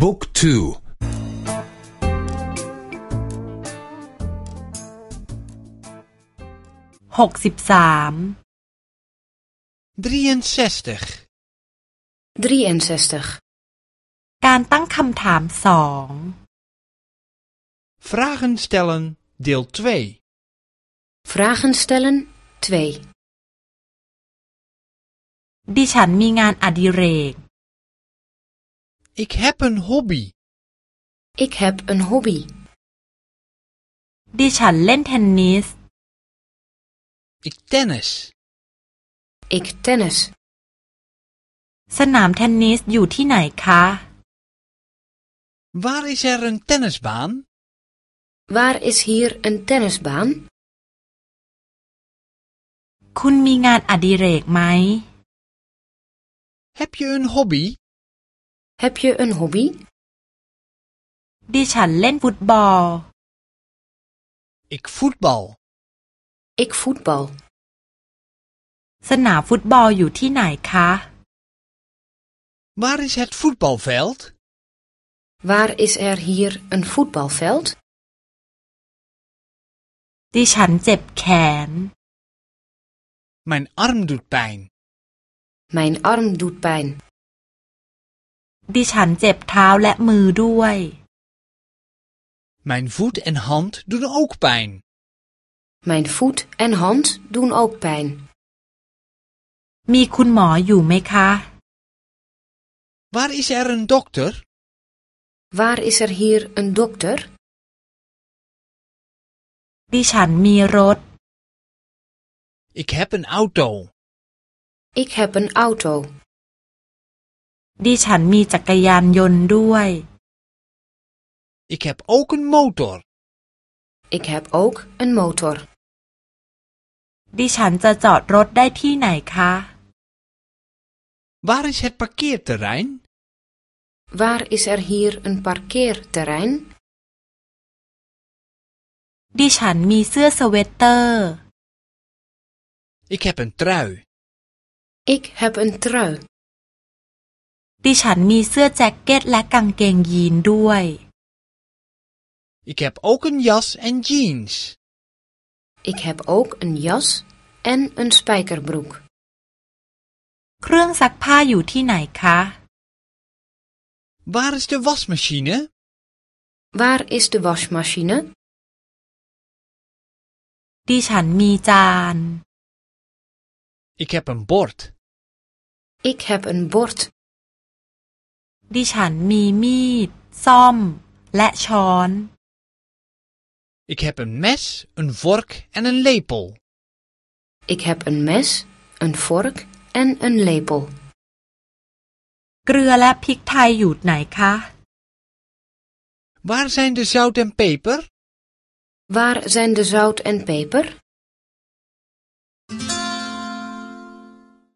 บุ๊กทูหกสิบสาม 63. 63. การตั้งคำถามสอง Vragen stellen, deel 2. Vragen stellen 2. ดิฉันมีงานอดิเรก Ik heb een hobby. Ik heb een hobby. ดิฉันเล่นเทนนิส Ik tennis. Ik tennis. สนามเทนนิสอยู่ที่ไหนคะ Waar is er een tennisbaan? Waar is hier een tennisbaan? คุณมีงานอดิเรกไหม Heb je een hobby? Heb je een hobby? ดิฉันเล่นฟุตบอล Ik voetbal. Ik voetbal. สนามฟุตบอลอยู่ที่ไหนคะ Waar is het voetbalveld? Waar is er hier een voetbalveld? ดิฉันเจ็บแขน Mijn arm doet pijn. Mijn arm doet pijn. ดิฉันเจ็บเท้าและมือด้วย Mijn voet en hand doen ook pijn. Mijn voet en hand doen ook pijn. มีคุณหมออยู่ไหมคะ Waar is er een dokter? Waar is er hier een dokter? ดิฉันมีรถ Ik heb een auto. Ik heb een auto. ดิฉันมีจักรยานยนต์ด้วย Ik heb ook een motor. Ik heb ook een motor. ดิฉันจะจอดรถได้ที่ไหนคะ Waar is het parkeerterrein? Waar is er hier een parkeerterrein? ดิฉันมีเสื้อสเวตเตอร์ Ik heb een trui. Ik heb een trui. ดิฉันมีเสื้อแจ็คเก็ตและกางเกงยีนด้วย Ik heb ook een jas en jeans. Ik heb ook een jas en een spijkerbroek. เครื่องซักผ้าอยู่ที่ไหนคะ Waar is de wasmachine? Waar is de wasmachine? ดิฉันมีจาน Ik heb een bord. Ik heb een bord. ดิฉันมีมีด ซ่อม และช้อน Ik heb een mes, een vork en een lepel. Ik heb een mes, een vork en een lepel. เกลือและพริกไทยอยู่ไหนคะ Waar zijn de zout en peper? Waar zijn de zout en peper?